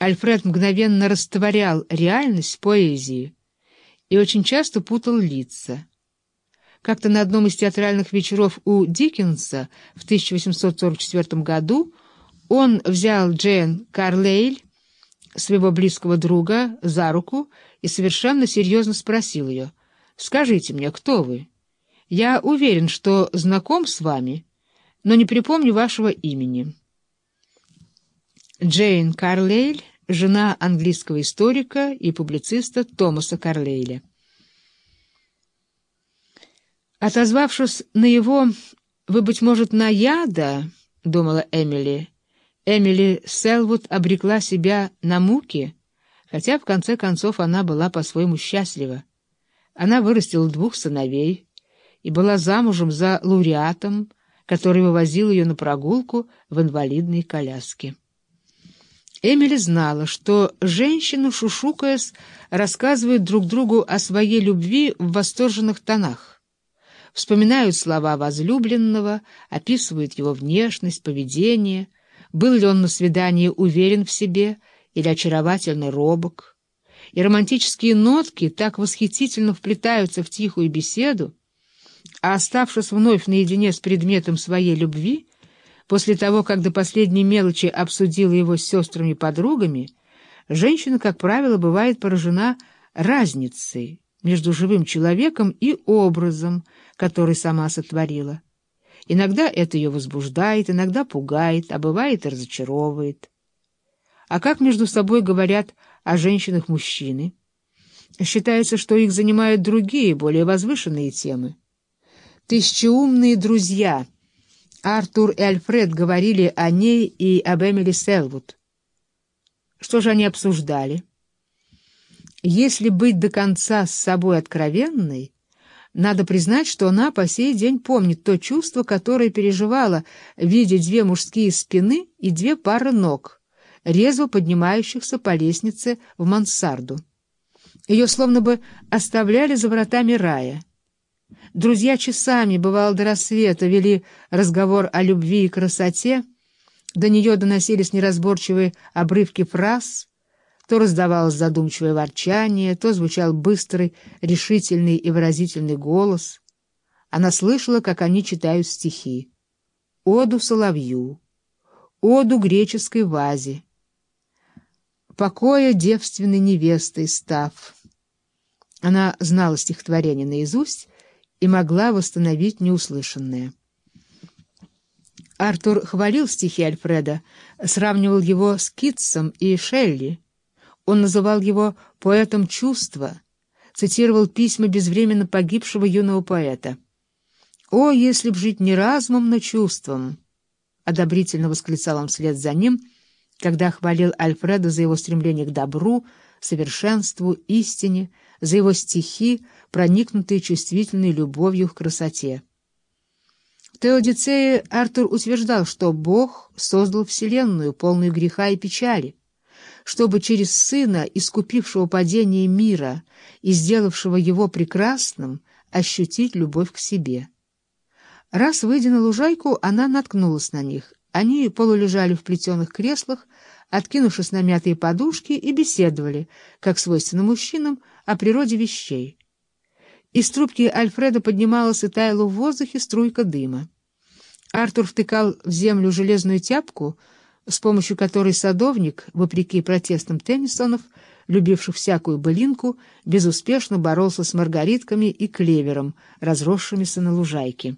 Альфред мгновенно растворял реальность в поэзии и очень часто путал лица. Как-то на одном из театральных вечеров у Диккенса в 1844 году он взял Джейн Карлейль, своего близкого друга, за руку и совершенно серьезно спросил ее, «Скажите мне, кто вы? Я уверен, что знаком с вами, но не припомню вашего имени». Джейн Карлейль, жена английского историка и публициста Томаса Карлейля. Отозвавшись на его «Вы, быть может, на яда?» — думала Эмили. Эмили Селвуд обрекла себя на муки, хотя в конце концов она была по-своему счастлива. Она вырастила двух сыновей и была замужем за лауреатом, который вывозил ее на прогулку в инвалидной коляске. Эмили знала, что женщины, шушукаясь, рассказывают друг другу о своей любви в восторженных тонах. Вспоминают слова возлюбленного, описывают его внешность, поведение, был ли он на свидании уверен в себе или очаровательно робок. И романтические нотки так восхитительно вплетаются в тихую беседу, а оставшись вновь наедине с предметом своей любви, После того, как до последней мелочи обсудила его с сестрами-подругами, женщина, как правило, бывает поражена разницей между живым человеком и образом, который сама сотворила. Иногда это ее возбуждает, иногда пугает, а бывает и разочаровывает. А как между собой говорят о женщинах мужчины? Считается, что их занимают другие, более возвышенные темы. Тысячеумные друзья — Артур и Альфред говорили о ней и об Эмили Селвуд. Что же они обсуждали? Если быть до конца с собой откровенной, надо признать, что она по сей день помнит то чувство, которое переживала, видя две мужские спины и две пары ног, резво поднимающихся по лестнице в мансарду. Ее словно бы оставляли за вратами рая — Друзья часами, бывало до рассвета, вели разговор о любви и красоте, до нее доносились неразборчивые обрывки фраз, то раздавалось задумчивое ворчание, то звучал быстрый, решительный и выразительный голос. Она слышала, как они читают стихи. «Оду соловью», «Оду греческой вазе», «Покоя девственной невестой став». Она знала стихотворение наизусть, и могла восстановить неуслышанное. Артур хвалил стихи Альфреда, сравнивал его с Китсом и Шелли. Он называл его поэтом чувства, цитировал письма безвременно погибшего юного поэта. «О, если б жить не разумом, но чувством!» — одобрительно восклицал он вслед за ним, когда хвалил Альфреда за его стремление к добру, совершенству, истине, за его стихи, проникнутые чувствительной любовью к красоте. В Теодицее Артур утверждал, что Бог создал Вселенную, полную греха и печали, чтобы через Сына, искупившего падение мира и сделавшего его прекрасным, ощутить любовь к себе. Раз, выйдя на лужайку, она наткнулась на них. Они полулежали в плетеных креслах, откинувшись на мятые подушки, и беседовали, как свойственно мужчинам, о природе вещей. Из трубки Альфреда поднималась и таяла в воздухе струйка дыма. Артур втыкал в землю железную тяпку, с помощью которой садовник, вопреки протестам Теннисонов, любивших всякую былинку, безуспешно боролся с маргаритками и клевером, разросшимися на лужайке.